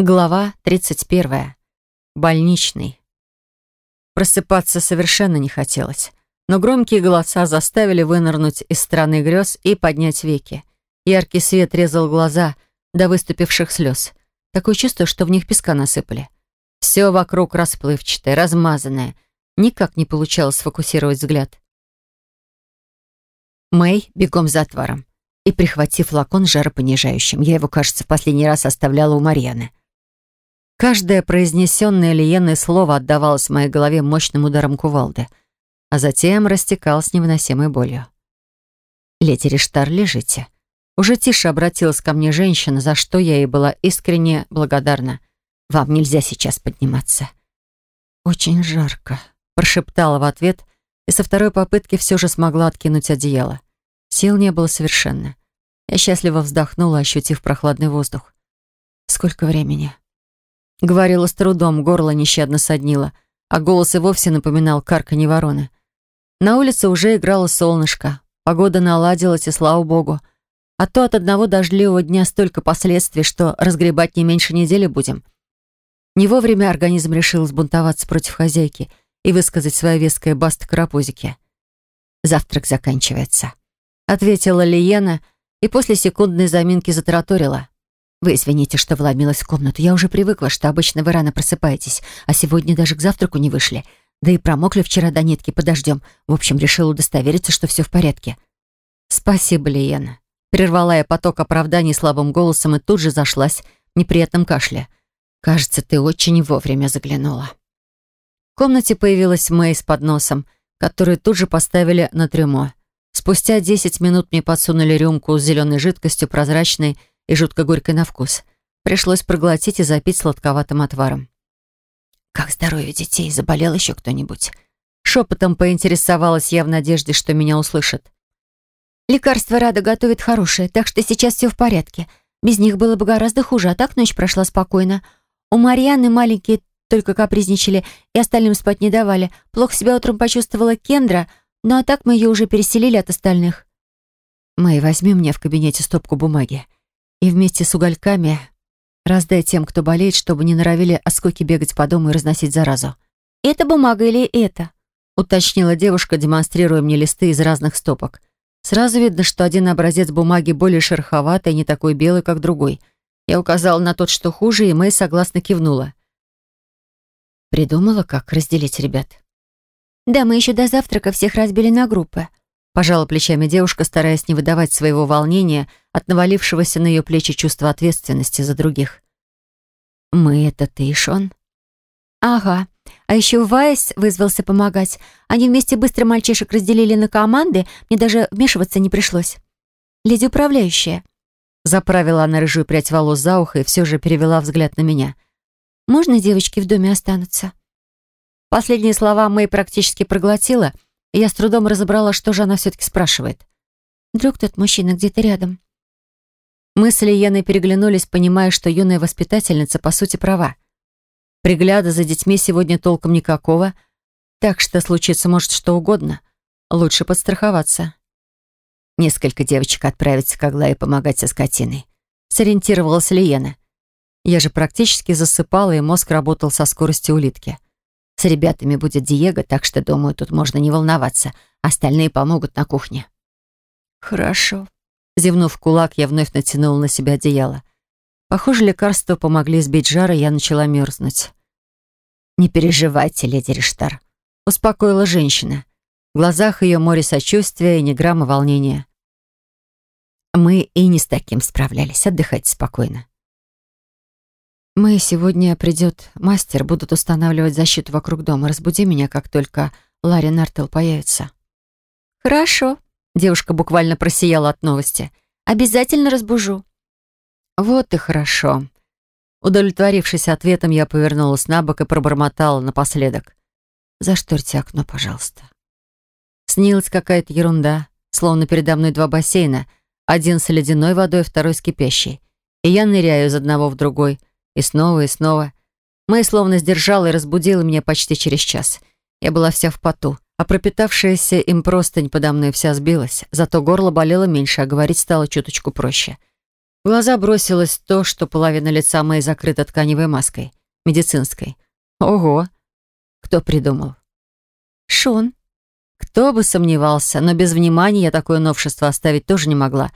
Глава 31. Больничный. Просыпаться совершенно не хотелось, но громкие голоса заставили вынырнуть из страны грез и поднять веки. Яркий свет резал глаза до выступивших слез. Такое чувство, что в них песка насыпали. Все вокруг расплывчатое, размазанное. Никак не получалось сфокусировать взгляд. Мэй бегом за отваром и, прихватив флакон жаропонижающим, я его, кажется, в последний раз оставляла у Марьяны. Каждое произнесенное Лиенной слово отдавалось в моей голове мощным ударом кувалды, а затем растекалось невыносимой болью. «Леди Риштар, лежите». Уже тише обратилась ко мне женщина, за что я ей была искренне благодарна. «Вам нельзя сейчас подниматься». «Очень жарко», — прошептала в ответ, и со второй попытки все же смогла откинуть одеяло. Сил не было совершенно. Я счастливо вздохнула, ощутив прохладный воздух. «Сколько времени?» Говорила с трудом, горло нещадно соднило, а голос и вовсе напоминал карканье вороны. На улице уже играло солнышко, погода наладилась, и слава богу. А то от одного дождливого дня столько последствий, что разгребать не меньше недели будем. Не вовремя организм решил сбунтоваться против хозяйки и высказать свое веское баста карапузике. «Завтрак заканчивается», — ответила Лиена и после секундной заминки затараторила. «Вы извините, что вломилась в комнату. Я уже привыкла, что обычно вы рано просыпаетесь, а сегодня даже к завтраку не вышли. Да и промокли вчера до нитки подождем. В общем, решила удостовериться, что все в порядке». «Спасибо, Лиена». Прервала я поток оправданий слабым голосом и тут же зашлась в неприятном кашле. «Кажется, ты очень вовремя заглянула». В комнате появилась Мэй с подносом, который тут же поставили на трюмо. Спустя десять минут мне подсунули рюмку с зеленой жидкостью, прозрачной, и жутко горькой на вкус. Пришлось проглотить и запить сладковатым отваром. «Как здоровье детей? Заболел еще кто-нибудь?» Шепотом поинтересовалась я в надежде, что меня услышат. «Лекарство Рада готовит хорошее, так что сейчас все в порядке. Без них было бы гораздо хуже, а так ночь прошла спокойно. У Марьяны маленькие только капризничали и остальным спать не давали. Плохо себя утром почувствовала Кендра, ну а так мы ее уже переселили от остальных». «Мэй, возьми мне в кабинете стопку бумаги и вместе с угольками раздай тем, кто болеет, чтобы не норовили оскоки бегать по дому и разносить заразу. «Это бумага или это?» уточнила девушка, демонстрируя мне листы из разных стопок. Сразу видно, что один образец бумаги более шероховатый не такой белый, как другой. Я указала на тот, что хуже, и Мэй согласно кивнула. Придумала, как разделить ребят. «Да, мы еще до завтрака всех разбили на группы», Пожала плечами девушка, стараясь не выдавать своего волнения от навалившегося на ее плечи чувства ответственности за других. «Мы — это ты Шон?» «Ага. А еще Вайс вызвался помогать. Они вместе быстро мальчишек разделили на команды, мне даже вмешиваться не пришлось. Леди управляющая». Заправила она рыжую прядь волос за ухо и все же перевела взгляд на меня. «Можно девочки в доме останутся?» Последние слова Мэй практически проглотила — я с трудом разобрала, что же она все-таки спрашивает. «Вдруг тот мужчина где-то рядом?» Мы с Лиеной переглянулись, понимая, что юная воспитательница, по сути, права. Пригляда за детьми сегодня толком никакого, так что случится может что угодно. Лучше подстраховаться. Несколько девочек отправятся к Аглае помогать со скотиной. Сориентировалась Лиена. Я же практически засыпала, и мозг работал со скоростью улитки. С ребятами будет Диего, так что, думаю, тут можно не волноваться. Остальные помогут на кухне». «Хорошо». Зевнув кулак, я вновь натянула на себя одеяло. Похоже, лекарства помогли сбить жар, и я начала мерзнуть. «Не переживайте, леди Риштар», — успокоила женщина. В глазах ее море сочувствия и ни грамма волнения. «Мы и не с таким справлялись. Отдыхайте спокойно». «Мы сегодня придет мастер, будут устанавливать защиту вокруг дома. Разбуди меня, как только Ларри Нартел появится». «Хорошо», — девушка буквально просияла от новости. «Обязательно разбужу». «Вот и хорошо». Удовлетворившись ответом, я повернулась на бок и пробормотала напоследок. «Зашторьте окно, пожалуйста». Снилась какая-то ерунда, словно передо мной два бассейна, один с ледяной водой, второй с кипящей. И я ныряю из одного в другой — и снова, и снова. Мэй словно сдержала и разбудила меня почти через час. Я была вся в поту, а пропитавшаяся им простынь подо мной вся сбилась, зато горло болело меньше, а говорить стало чуточку проще. В глаза бросилось то, что половина лица Мэй закрыта тканевой маской, медицинской. Ого! Кто придумал? Шон. Кто бы сомневался, но без внимания я такое новшество оставить тоже не могла,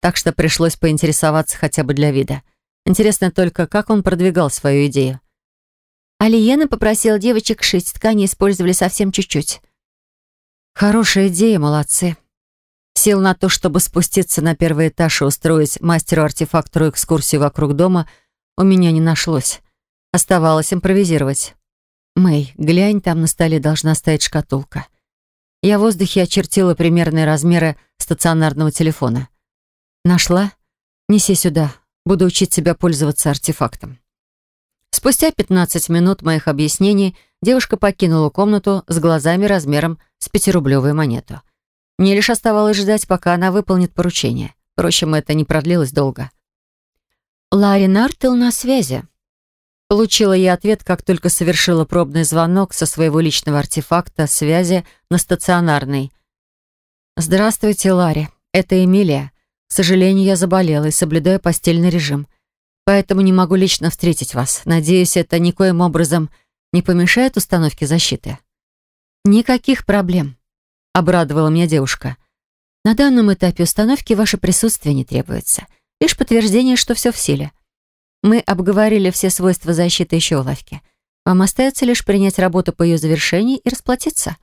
так что пришлось поинтересоваться хотя бы для вида. Интересно только, как он продвигал свою идею. Алиена попросила девочек шить, ткани использовали совсем чуть-чуть. Хорошая идея, молодцы. Сил на то, чтобы спуститься на первый этаж и устроить мастеру-артефактору экскурсию вокруг дома, у меня не нашлось. Оставалось импровизировать. «Мэй, глянь, там на столе должна стоять шкатулка». Я в воздухе очертила примерные размеры стационарного телефона. «Нашла? Неси сюда. Буду учить себя пользоваться артефактом». Спустя 15 минут моих объяснений девушка покинула комнату с глазами размером с пятирублевую монету. Мне лишь оставалось ждать, пока она выполнит поручение. Впрочем, это не продлилось долго. «Ларри Нартел на связи», Получила я ответ, как только совершила пробный звонок со своего личного артефакта связи на стационарный. «Здравствуйте, Ларри. Это Эмилия. К сожалению, я заболела и соблюдаю постельный режим. Поэтому не могу лично встретить вас. Надеюсь, это никоим образом не помешает установке защиты?» «Никаких проблем», — обрадовала меня девушка. «На данном этапе установки ваше присутствие не требуется. Лишь подтверждение, что все в силе. Мы обговорили все свойства защиты еще в лавке. Вам остается лишь принять работу по ее завершении и расплатиться.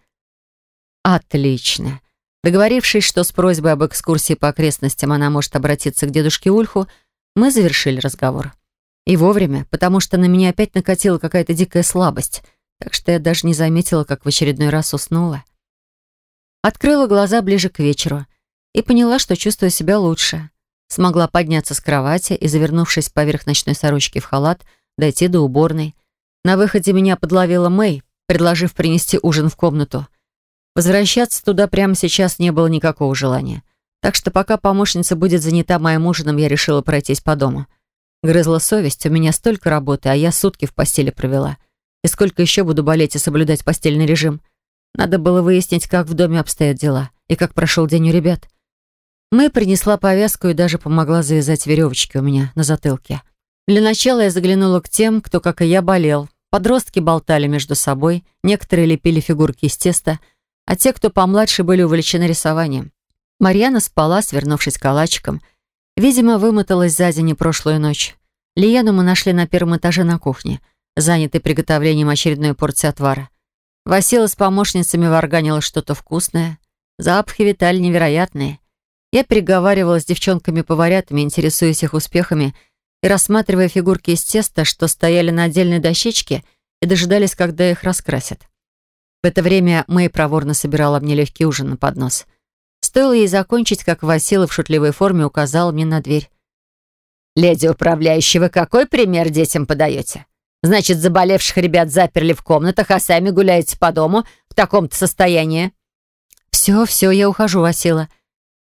Отлично. Договорившись, что с просьбой об экскурсии по окрестностям она может обратиться к дедушке Ульху, мы завершили разговор. И вовремя, потому что на меня опять накатила какая-то дикая слабость, так что я даже не заметила, как в очередной раз уснула. Открыла глаза ближе к вечеру и поняла, что чувствую себя лучше. Смогла подняться с кровати и, завернувшись поверх ночной сорочки в халат, дойти до уборной. На выходе меня подловила Мэй, предложив принести ужин в комнату. Возвращаться туда прямо сейчас не было никакого желания. Так что пока помощница будет занята моим ужином, я решила пройтись по дому. Грызла совесть, у меня столько работы, а я сутки в постели провела. И сколько еще буду болеть и соблюдать постельный режим? Надо было выяснить, как в доме обстоят дела и как прошел день у ребят. Мэй принесла повязку и даже помогла завязать веревочки у меня на затылке. Для начала я заглянула к тем, кто, как и я, болел. Подростки болтали между собой, некоторые лепили фигурки из теста, а те, кто помладше, были увлечены рисованием. Марьяна спала, свернувшись калачиком. Видимо, вымоталась за день и прошлую ночь. Лияну мы нашли на первом этаже на кухне, занятой приготовлением очередной порции отвара. Васила с помощницами варганила что-то вкусное. Запахи витали невероятные. Я переговаривала с девчонками-поварятами, интересуясь их успехами и рассматривая фигурки из теста, что стояли на отдельной дощечке и дожидались, когда их раскрасят. В это время Мэй проворно собирала мне легкий ужин на поднос. Стоило ей закончить, как Васила в шутливой форме указал мне на дверь. «Леди управляющая, вы какой пример детям подаете? Значит, заболевших ребят заперли в комнатах, а сами гуляете по дому в таком-то состоянии?» «Все, все, я ухожу, Васила.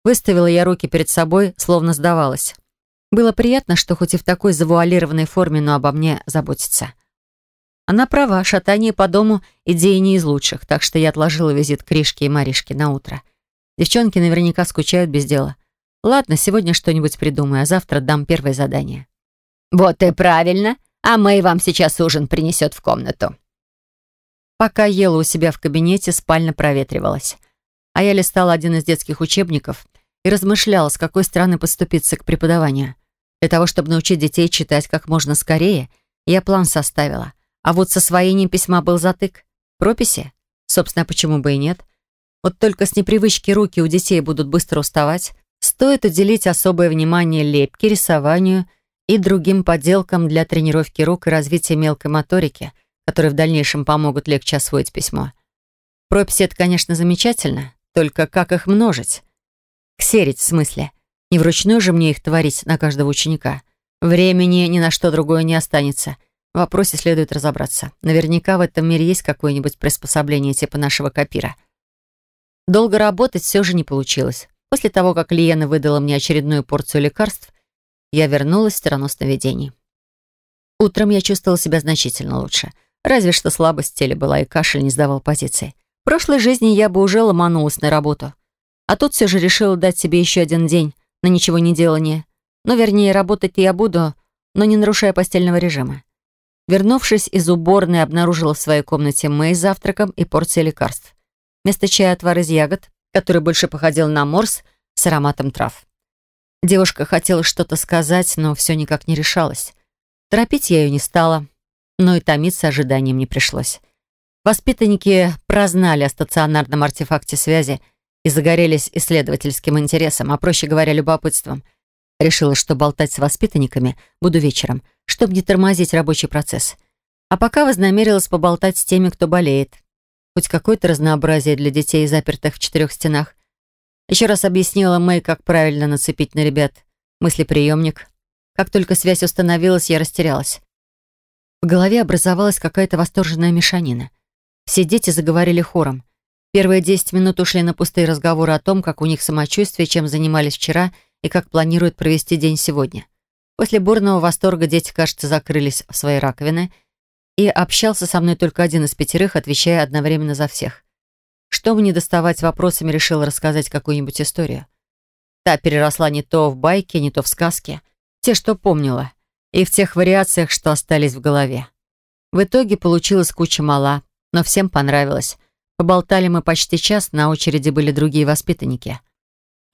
Выставила я руки перед собой, словно сдавалась. Было приятно, что хоть и в такой завуалированной форме, но обо мне заботится. Она права, шатание по дому — идея не из лучших, так что я отложила визит Кришке и Маришке на утро. Девчонки наверняка скучают без дела. Ладно, сегодня что-нибудь придумаю, а завтра дам первое задание. «Вот и правильно. А Мэй вам сейчас ужин принесет в комнату». Пока ела у себя в кабинете, спальня проветривалась. А я листала один из детских учебников и размышляла, с какой стороны поступиться к преподаванию. Для того, чтобы научить детей читать как можно скорее, я план составила. А вот с освоением письма был затык. Прописи? Собственно, почему бы и нет? Вот только с непривычки руки у детей будут быстро уставать. Стоит уделить особое внимание лепке, рисованию и другим поделкам для тренировки рук и развития мелкой моторики, которые в дальнейшем помогут легче освоить письмо. Прописи — это, конечно, замечательно, только как их множить? Ксерить, в смысле. Не вручную же мне их творить на каждого ученика. Времени ни на что другое не останется. В вопросе следует разобраться. Наверняка в этом мире есть какое-нибудь приспособление типа нашего копира. Долго работать все же не получилось. После того, как Лиена выдала мне очередную порцию лекарств, я вернулась в страну сновидений. Утром я чувствовала себя значительно лучше. Разве что слабость в теле была, и кашель не сдавал позиции. В прошлой жизни я бы уже ломанулась на работу. А тут все же решила дать себе еще один день на ничего не делание. Ну, вернее, работать я буду, но не нарушая постельного режима. Вернувшись из уборной, обнаружила в своей комнате Мэй с завтраком и порцией лекарств. Вместо чая отвар из ягод, который больше походил на морс с ароматом трав. Девушка хотела что-то сказать, но все никак не решалась. Торопить я ее не стала, но и томиться ожиданием не пришлось. Воспитанники прознали о стационарном артефакте связи и загорелись исследовательским интересом, а проще говоря, любопытством. Решила, что болтать с воспитанниками буду вечером, чтобы не тормозить рабочий процесс. А пока вознамерилась поболтать с теми, кто болеет. Хоть какое-то разнообразие для детей, запертых в четырех стенах. Еще раз объяснила Мэй, как правильно нацепить на ребят мыслеприемник. Как только связь установилась, я растерялась. В голове образовалась какая-то восторженная мешанина. Все дети заговорили хором. Первые десять минут ушли на пустые разговоры о том, как у них самочувствие, чем занимались вчера и как планируют провести день сегодня. После бурного восторга дети, кажется, закрылись в свои раковины, и общался со мной только один из пятерых, отвечая одновременно за всех. Чтобы не доставать вопросами, решила рассказать какую-нибудь историю. Та переросла не то в байки, не то в сказки. Те, что помнила. И в тех вариациях, что остались в голове. В итоге получилась куча мала, но всем понравилось. Поболтали мы почти час, на очереди были другие воспитанники.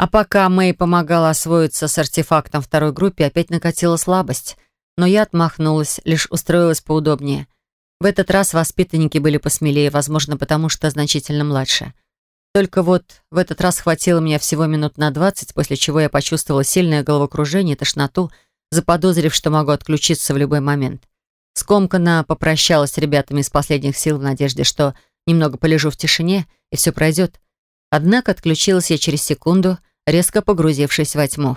А пока Мэй помогала освоиться с артефактом второй группе, опять накатила слабость. Но я отмахнулась, лишь устроилась поудобнее. В этот раз воспитанники были посмелее, возможно, потому что значительно младше. Только вот в этот раз хватило меня всего минут на двадцать, после чего я почувствовала сильное головокружение и тошноту, заподозрив, что могу отключиться в любой момент. Скомканно попрощалась с ребятами из последних сил в надежде, что немного полежу в тишине, и все пройдет. Однако отключилась я через секунду, резко погрузившись во тьму.